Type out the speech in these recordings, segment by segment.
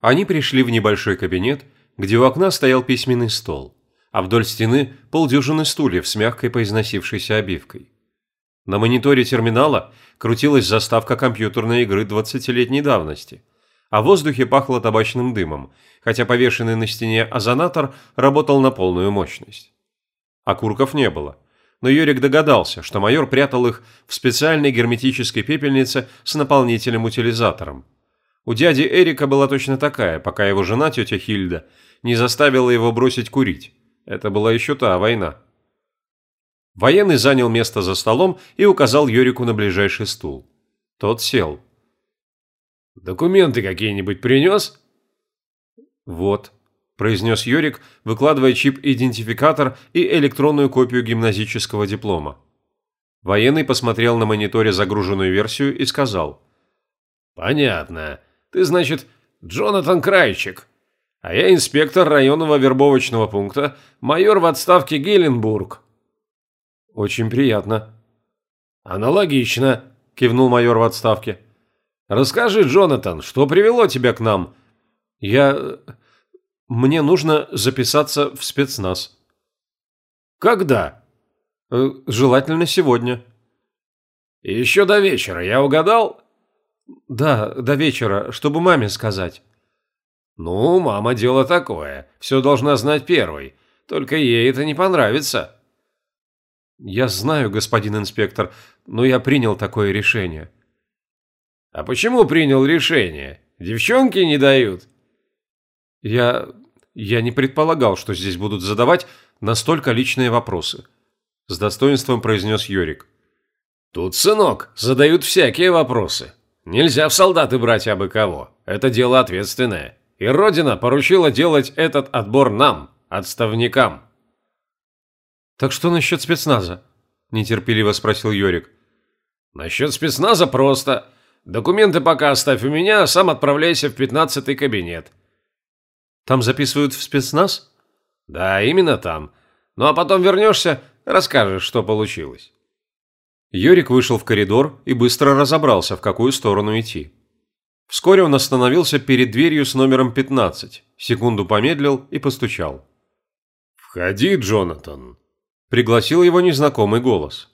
Они пришли в небольшой кабинет, где у окна стоял письменный стол, а вдоль стены полдюжины стульев с мягкой поизносившейся обивкой. На мониторе терминала крутилась заставка компьютерной игры 20-летней давности, а в воздухе пахло табачным дымом, хотя повешенный на стене озонатор работал на полную мощность. Окурков не было, но Юрик догадался, что майор прятал их в специальной герметической пепельнице с наполнителем-утилизатором. У дяди Эрика была точно такая, пока его жена, тетя Хильда, не заставила его бросить курить. Это была еще та война. Военный занял место за столом и указал Юрику на ближайший стул. Тот сел. «Документы какие-нибудь принес?» «Вот», – произнес Юрик, выкладывая чип-идентификатор и электронную копию гимназического диплома. Военный посмотрел на мониторе загруженную версию и сказал. «Понятно. Ты, значит, Джонатан Крайчик. А я инспектор районного вербовочного пункта, майор в отставке Геленбург». «Очень приятно». «Аналогично», – кивнул майор в отставке. «Расскажи, Джонатан, что привело тебя к нам?» «Я... Мне нужно записаться в спецназ». «Когда?» «Э, «Желательно сегодня». «Еще до вечера, я угадал?» «Да, до вечера, чтобы маме сказать». «Ну, мама, дело такое. Все должна знать первой. Только ей это не понравится». «Я знаю, господин инспектор, но я принял такое решение». «А почему принял решение? Девчонки не дают?» «Я... я не предполагал, что здесь будут задавать настолько личные вопросы», с достоинством произнес Йорик. «Тут, сынок, задают всякие вопросы. Нельзя в солдаты брать абы кого. Это дело ответственное. И Родина поручила делать этот отбор нам, отставникам». «Так что насчет спецназа?» – нетерпеливо спросил Йорик. «Насчет спецназа просто. Документы пока оставь у меня, а сам отправляйся в пятнадцатый кабинет». «Там записывают в спецназ?» «Да, именно там. Ну а потом вернешься, расскажешь, что получилось». Йорик вышел в коридор и быстро разобрался, в какую сторону идти. Вскоре он остановился перед дверью с номером 15, секунду помедлил и постучал. «Входи, Джонатан», – пригласил его незнакомый голос.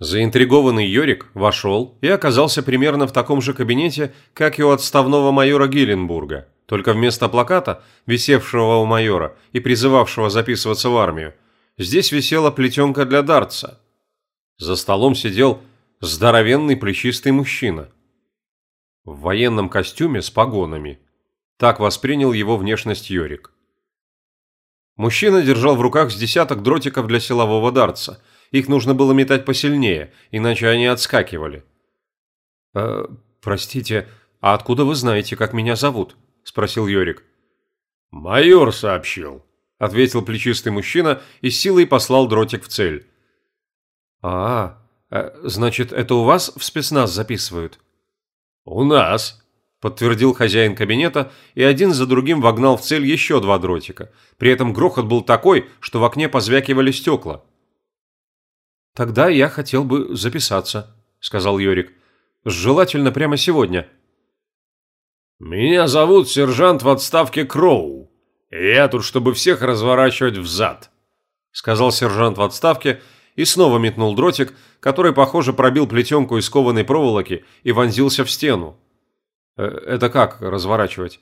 Заинтригованный Йорик вошел и оказался примерно в таком же кабинете, как и у отставного майора Гилленбурга, только вместо плаката, висевшего у майора и призывавшего записываться в армию, здесь висела плетенка для дартса – за столом сидел здоровенный плечистый мужчина. В военном костюме с погонами. Так воспринял его внешность Йорик. Мужчина держал в руках с десяток дротиков для силового дарца. Их нужно было метать посильнее, иначе они отскакивали. «Э, «Простите, а откуда вы знаете, как меня зовут?» – спросил Йорик. «Майор сообщил», – ответил плечистый мужчина и силой послал дротик в цель. А, -а, значит, это у вас в спецназ записывают? У нас, подтвердил хозяин кабинета и один за другим вогнал в цель еще два дротика. При этом грохот был такой, что в окне позвякивали стекла. Тогда я хотел бы записаться, сказал Йорик. Желательно прямо сегодня. Меня зовут сержант в отставке Кроу. я тут, чтобы всех разворачивать взад, сказал сержант в отставке и снова метнул дротик, который, похоже, пробил плетенку из кованой проволоки и вонзился в стену. Э, «Это как разворачивать?»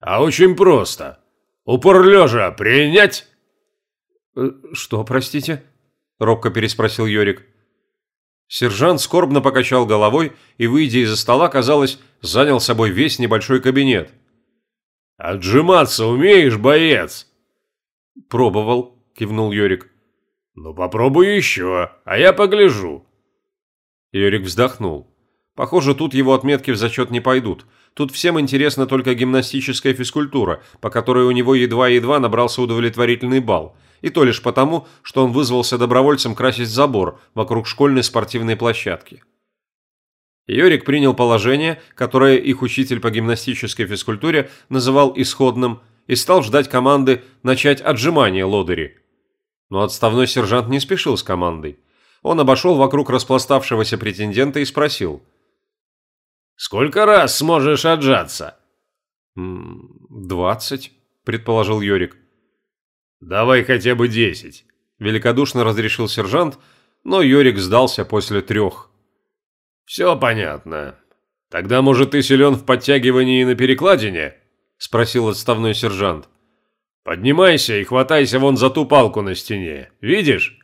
«А очень просто. Упор лежа принять?» э, «Что, простите?» – робко переспросил Йорик. Сержант скорбно покачал головой и, выйдя из-за стола, казалось, занял собой весь небольшой кабинет. «Отжиматься умеешь, боец?» «Пробовал», – кивнул Йорик. «Ну попробуй еще, а я погляжу». Юрик вздохнул. Похоже, тут его отметки в зачет не пойдут. Тут всем интересна только гимнастическая физкультура, по которой у него едва-едва набрался удовлетворительный балл. И то лишь потому, что он вызвался добровольцем красить забор вокруг школьной спортивной площадки. Йорик принял положение, которое их учитель по гимнастической физкультуре называл исходным, и стал ждать команды начать отжимание лодыри – но отставной сержант не спешил с командой. Он обошел вокруг распластавшегося претендента и спросил. «Сколько раз сможешь отжаться?» «Двадцать», – предположил Йорик. «Давай хотя бы десять», – великодушно разрешил сержант, но Йорик сдался после трех. «Все понятно. Тогда, может, ты силен в подтягивании на перекладине?» – спросил отставной сержант. «Поднимайся и хватайся вон за ту палку на стене. Видишь?»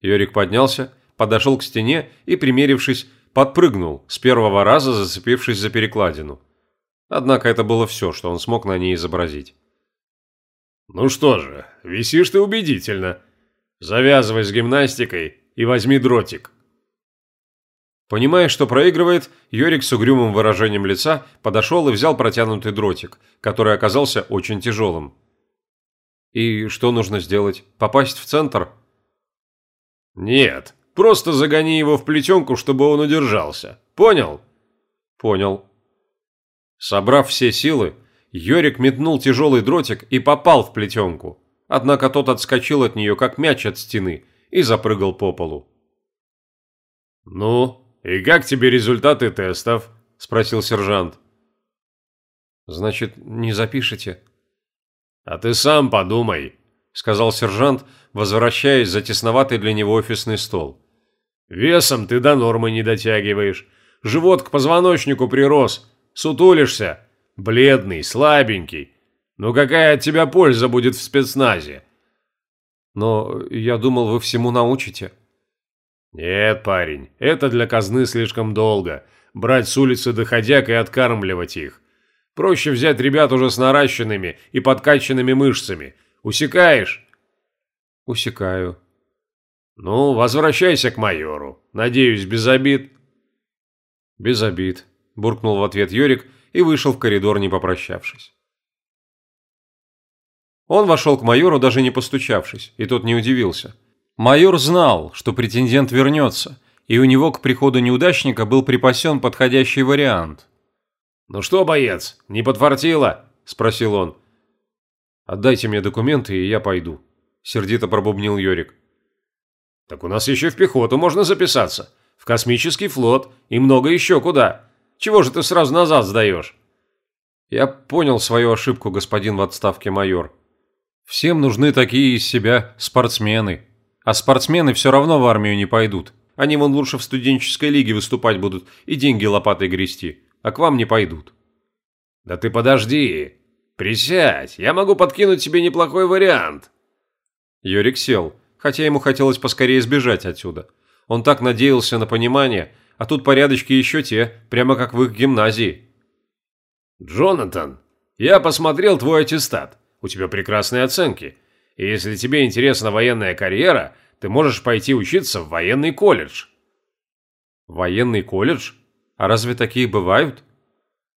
Йорик поднялся, подошел к стене и, примерившись, подпрыгнул, с первого раза зацепившись за перекладину. Однако это было все, что он смог на ней изобразить. «Ну что же, висишь ты убедительно. Завязывай с гимнастикой и возьми дротик». Понимая, что проигрывает, Йорик с угрюмым выражением лица подошел и взял протянутый дротик, который оказался очень тяжелым. «И что нужно сделать? Попасть в центр?» «Нет, просто загони его в плетенку, чтобы он удержался. Понял?» «Понял». Собрав все силы, Йорик метнул тяжелый дротик и попал в плетенку. Однако тот отскочил от нее, как мяч от стены, и запрыгал по полу. «Ну, и как тебе результаты тестов?» – спросил сержант. «Значит, не запишете?» «А ты сам подумай», – сказал сержант, возвращаясь за тесноватый для него офисный стол. «Весом ты до нормы не дотягиваешь. Живот к позвоночнику прирос. Сутулишься. Бледный, слабенький. Ну какая от тебя польза будет в спецназе?» «Но я думал, вы всему научите». «Нет, парень, это для казны слишком долго. Брать с улицы доходяг и откармливать их. Проще взять ребят уже с наращенными и подкачанными мышцами. Усекаешь?» «Усекаю». «Ну, возвращайся к майору. Надеюсь, без обид?» «Без обид», – буркнул в ответ Юрик и вышел в коридор, не попрощавшись. Он вошел к майору, даже не постучавшись, и тот не удивился – Майор знал, что претендент вернется, и у него к приходу неудачника был припасен подходящий вариант. «Ну что, боец, не подфартило?» – спросил он. «Отдайте мне документы, и я пойду», – сердито пробубнил Йорик. «Так у нас еще в пехоту можно записаться, в космический флот и много еще куда. Чего же ты сразу назад сдаешь?» «Я понял свою ошибку, господин в отставке майор. Всем нужны такие из себя спортсмены». А спортсмены все равно в армию не пойдут. Они вон лучше в студенческой лиге выступать будут и деньги лопатой грести. А к вам не пойдут. Да ты подожди. Присядь, я могу подкинуть тебе неплохой вариант. Йорик сел, хотя ему хотелось поскорее сбежать отсюда. Он так надеялся на понимание, а тут порядочки еще те, прямо как в их гимназии. Джонатан, я посмотрел твой аттестат. У тебя прекрасные оценки. И если тебе интересна военная карьера, ты можешь пойти учиться в военный колледж». «Военный колледж? А разве такие бывают?»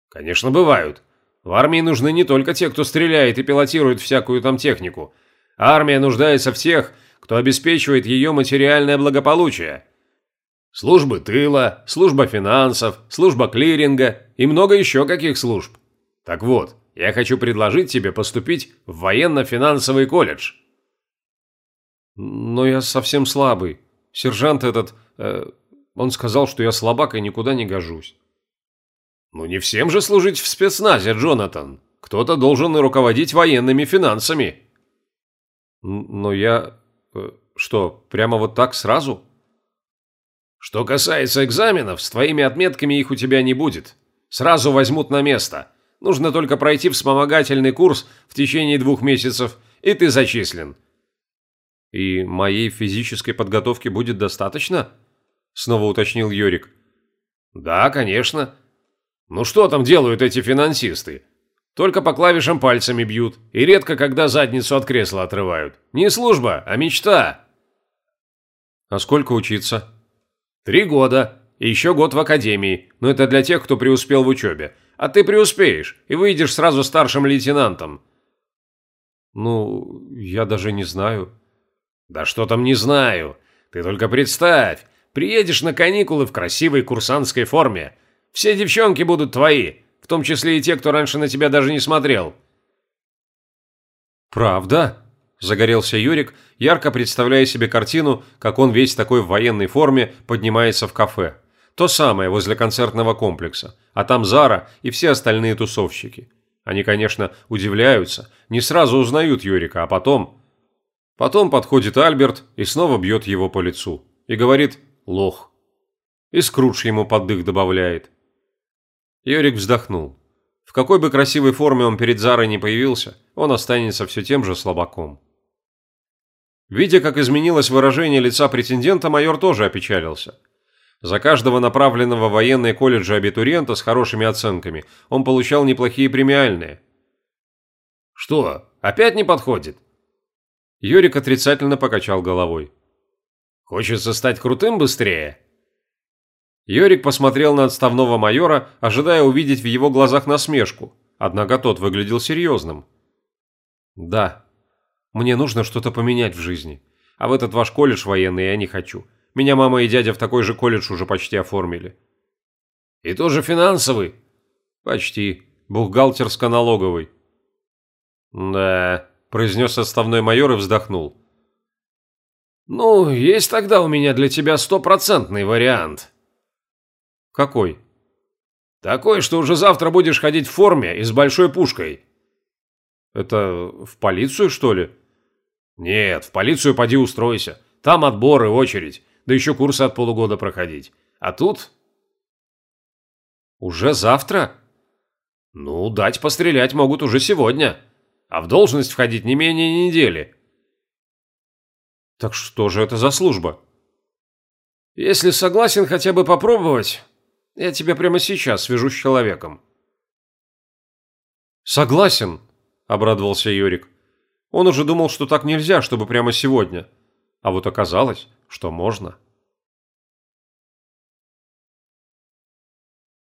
«Конечно, бывают. В армии нужны не только те, кто стреляет и пилотирует всякую там технику. Армия нуждается в тех, кто обеспечивает ее материальное благополучие. Службы тыла, служба финансов, служба клиринга и много еще каких служб. Так вот, я хочу предложить тебе поступить в военно-финансовый колледж». «Но я совсем слабый. Сержант этот... Э, он сказал, что я слабак и никуда не гожусь». «Ну не всем же служить в спецназе, Джонатан. Кто-то должен руководить военными финансами». «Но я... Э, что, прямо вот так сразу?» «Что касается экзаменов, с твоими отметками их у тебя не будет. Сразу возьмут на место. Нужно только пройти вспомогательный курс в течение двух месяцев, и ты зачислен». «И моей физической подготовки будет достаточно?» Снова уточнил Йорик. «Да, конечно. Ну что там делают эти финансисты? Только по клавишам пальцами бьют, и редко когда задницу от кресла отрывают. Не служба, а мечта». «А сколько учиться?» «Три года. И еще год в академии. Но это для тех, кто преуспел в учебе. А ты преуспеешь и выйдешь сразу старшим лейтенантом». «Ну, я даже не знаю». «Да что там не знаю. Ты только представь. Приедешь на каникулы в красивой курсантской форме. Все девчонки будут твои, в том числе и те, кто раньше на тебя даже не смотрел». «Правда?» – загорелся Юрик, ярко представляя себе картину, как он весь такой в военной форме поднимается в кафе. То самое возле концертного комплекса, а там Зара и все остальные тусовщики. Они, конечно, удивляются, не сразу узнают Юрика, а потом... Потом подходит Альберт и снова бьет его по лицу. И говорит «лох». И Скрудж ему под дых добавляет. Юрик вздохнул. В какой бы красивой форме он перед Зарой не появился, он останется все тем же слабаком. Видя, как изменилось выражение лица претендента, майор тоже опечалился. За каждого направленного в военный колледж абитуриента с хорошими оценками он получал неплохие премиальные. «Что, опять не подходит?» Юрик отрицательно покачал головой. «Хочется стать крутым быстрее?» Йорик посмотрел на отставного майора, ожидая увидеть в его глазах насмешку, однако тот выглядел серьезным. «Да, мне нужно что-то поменять в жизни, а в этот ваш колледж военный я не хочу. Меня мама и дядя в такой же колледж уже почти оформили». «И тоже финансовый?» «Почти. Бухгалтерско-налоговый». «Да», – произнес отставной майор и вздохнул. «Ну, есть тогда у меня для тебя стопроцентный вариант». «Какой?» «Такой, что уже завтра будешь ходить в форме и с большой пушкой». «Это в полицию, что ли?» «Нет, в полицию поди устройся. Там отбор и очередь, да еще курсы от полугода проходить. А тут...» «Уже завтра?» «Ну, дать пострелять могут уже сегодня, а в должность входить не менее недели». «Так что же это за служба?» «Если согласен хотя бы попробовать, я тебя прямо сейчас свяжу с человеком». «Согласен», – обрадовался Юрик. Он уже думал, что так нельзя, чтобы прямо сегодня. А вот оказалось, что можно.